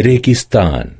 ريكستان